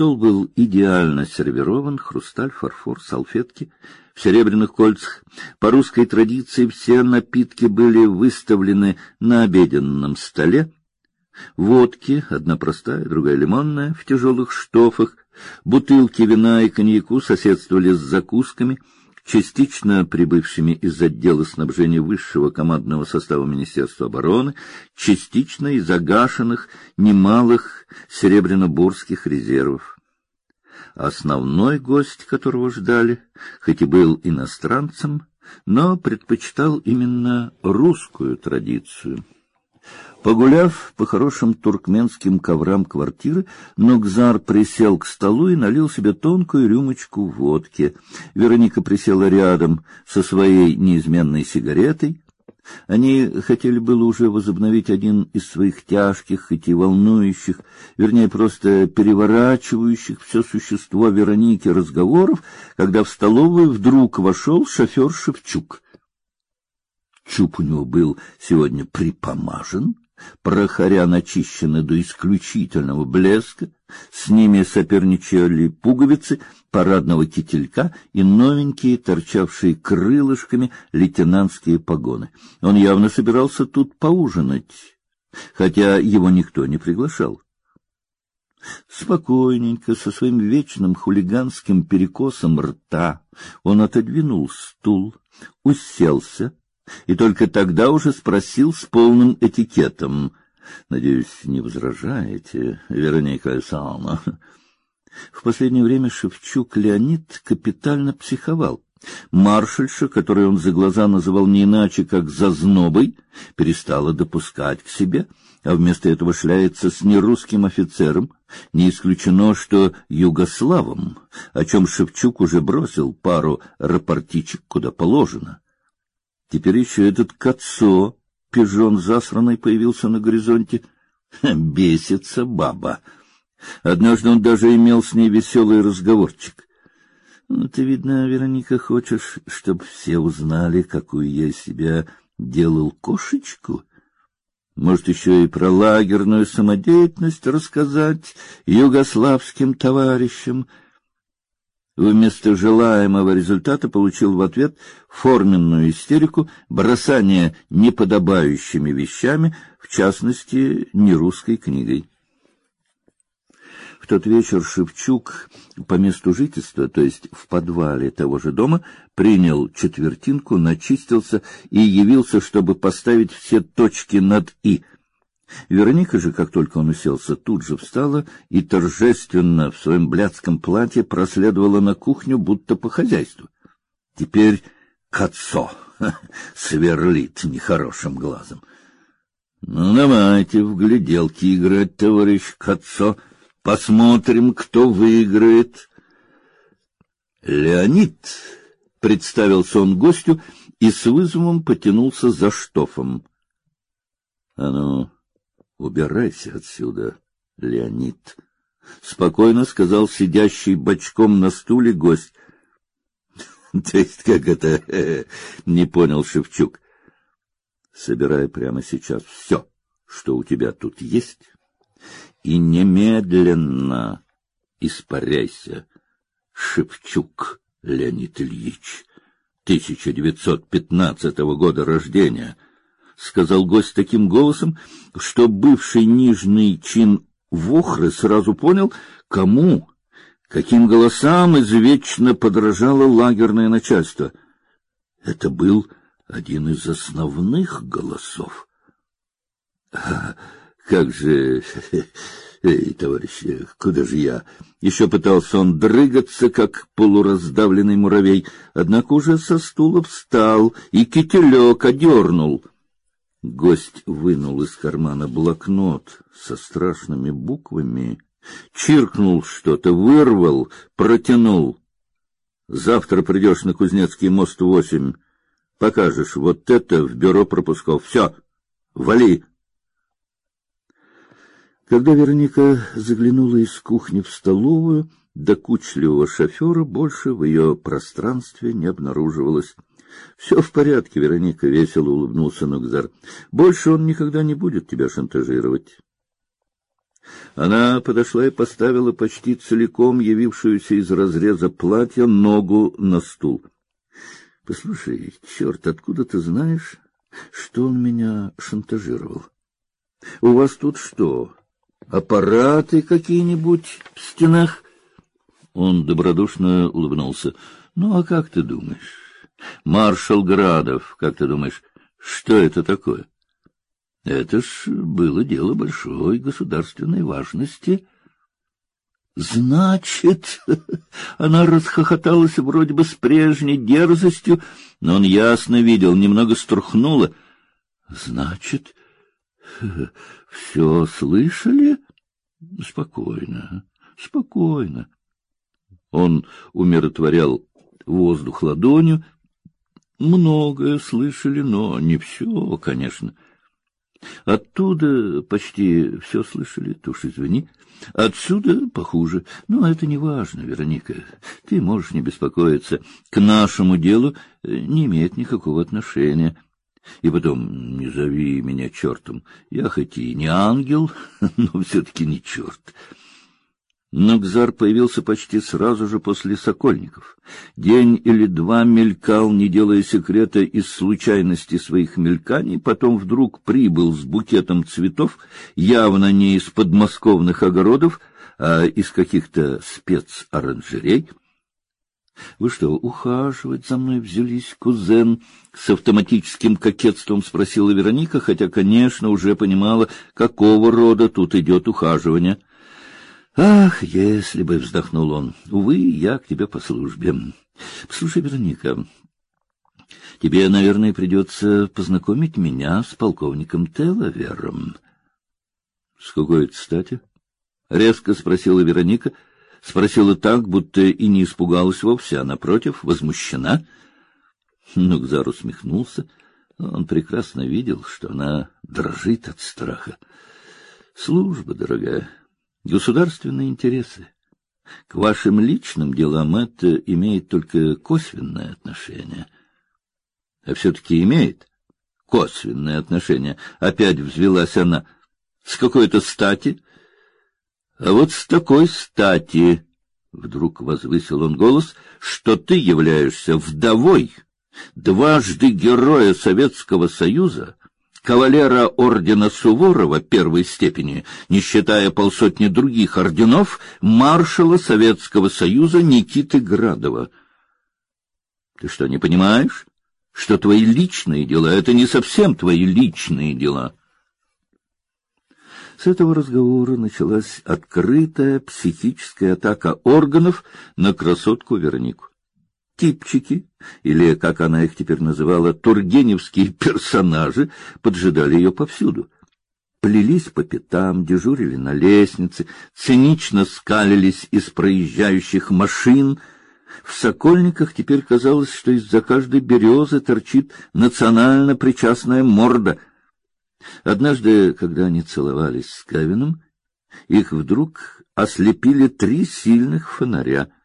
Стол был идеально сервирован, хрусталь, фарфор, салфетки в серебряных кольцах. По русской традиции все напитки были выставлены на обеденном столе. Водки, одна простая, другая лимонная, в тяжелых штофах, бутылки вина и коньяку соседствовали с закусками — частично прибывшими из отдела снабжения высшего командного состава Министерства обороны, частично из загашенных немалых серебряно-бурских резервов. Основной гость, которого ждали, хоть и был иностранцем, но предпочитал именно русскую традицию. Погуляв по хорошим туркменским коврам квартиры, Нукзар присел к столу и налил себе тонкую рюмочку водки. Вероника присела рядом со своей неизменной сигаретой. Они хотели было уже возобновить один из своих тяжких, хоть и волнующих, вернее, просто переворачивающих все существо Вероники разговоров, когда в столовую вдруг вошел шофер Шевчук. Чуб у него был сегодня припомажен, прохоря начищены до исключительного блеска, с ними соперничали пуговицы парадного кителька и новенькие, торчавшие крылышками лейтенантские погоны. Он явно собирался тут поужинать, хотя его никто не приглашал. Спокойненько, со своим вечным хулиганским перекосом рта, он отодвинул стул, уселся, и только тогда уже спросил с полным этикетом: "Надеюсь, не возражаете, Вероника Александровна?" В последнее время Шевчук Леонид капитально психовал. Маршальша, которую он за глаза называл не иначе как зазнобой, перестала допускать к себе, а вместо этого шляется с нерусским офицером, не исключено, что югославом, о чем Шевчук уже бросил пару рапортичек куда положено. Теперь еще этот Кацо, пижон засранный, появился на горизонте. Бесится баба. Однажды он даже имел с ней веселый разговорчик. Ну, ты, видно, Вероника, хочешь, чтобы все узнали, какую я себя делал кошечку? Может, еще и про лагерную самодеятельность рассказать югославским товарищам — вместо желаемого результата получил в ответ форменную истерику, бросание неподобающими вещами, в частности, нерусской книгой. В тот вечер Шевчук по месту жительства, то есть в подвале того же дома, принял четвертинку, начистился и явился, чтобы поставить все точки над и. Вероника же, как только он уселся, тут же встала и торжественно в своем блядском платье проследовала на кухню, будто по хозяйству. Теперь Кацо сверлит нехорошим глазом. Ну давайте в гляделки играть, товарищ Кацо, посмотрим, кто выиграет. Леонид представился он гостю и с вызовом потянулся за штофом. А ну Убирайся отсюда, Леонид, спокойно сказал сидящий бочком на стуле гость. То есть как это? Не понял Шевчук. Собирай прямо сейчас все, что у тебя тут есть, и немедленно испаряйся. Шевчук Леонид Ильич, 1915 года рождения сказал гость таким голосом, что бывший нижний чин Вохры сразу понял, кому, каким голосам извечно подражало лагерное начальство. Это был один из основных голосов. А, как же, эй, товарищи, куда же я? Еще пытался он дрыгаться, как полураздавленный муравей, однако уже со стула встал и кителек одернул — Гость вынул из кармана блокнот со страшными буквами, чиркнул что-то, вырвал, протянул. Завтра придешь на Кузнецкий мост восемь, покажешь вот это в бюро пропусков. Все, вали. Когда Вероника заглянула из кухни в столовую, докучливого шофера больше в ее пространстве не обнаруживалось. Все в порядке, Вероника весело улыбнулся Нукзар. Больше он никогда не будет тебя шантажировать. Она подошла и поставила почти целиком явившуюся из разреза платья ногу на стул. — Послушай, черт, откуда ты знаешь, что он меня шантажировал? У вас тут что, аппараты какие-нибудь в стенах? Он добродушно улыбнулся. — Ну, а как ты думаешь? Маршал Градов, как ты думаешь, что это такое? Это ж было дело большой государственной важности. Значит, она расхохоталась вроде бы с прежней дерзостью, но он ясно видел, немного струхнула. Значит, все слышали? Спокойно, спокойно. Он умиротворял воздух ладонью. Многое слышали, но не все, конечно. Оттуда почти все слышали, ты уж извини. Отсюда похуже. Но это не важно, Вероника. Ты можешь не беспокоиться. К нашему делу э, не имеет никакого отношения. И потом, не зови меня чертом. Я хоть и не ангел, но все-таки не черт. Но Кзар появился почти сразу же после Сокольников. День или два мелькал, не делая секрета из случайности своих мельканий, потом вдруг прибыл с букетом цветов, явно не из подмосковных огородов, а из каких-то спецоранжерей. Вы что, ухаживать за мной взялись, кузен? С автоматическим кокетством спросила Вероника, хотя, конечно, уже понимала, какого рода тут идет ухаживание. Ах, если бы вздохнул он. Увы, я к тебе по службе. Слушай, Вероника, тебе, наверное, придется познакомить меня с полковником Телавером. С какой это стати? резко спросила Вероника, спросила так, будто и не испугалась вовсе, а напротив, возмущена. Нукзар усмехнулся. Он прекрасно видел, что она дрожит от страха. Служба, дорогая, Государственные интересы. К вашим личным делам это имеет только косвенное отношение. А все-таки имеет косвенное отношение. Опять взвелась она. С какой-то стати? А вот с такой стати, вдруг возвысил он голос, что ты являешься вдовой дважды героя Советского Союза, кавалера ордена Суворова первой степени, не считая полсотни других орденов, маршала Советского Союза Никиты Градова. Ты что, не понимаешь, что твои личные дела это не совсем твои личные дела? С этого разговора началась открытая психическая атака органов на красотку Веронику типчики, или, как она их теперь называла, тургеневские персонажи, поджидали ее повсюду. Плелись по пятам, дежурили на лестнице, цинично скалились из проезжающих машин. В Сокольниках теперь казалось, что из-за каждой березы торчит национально причастная морда. Однажды, когда они целовались с Кавином, их вдруг ослепили три сильных фонаря —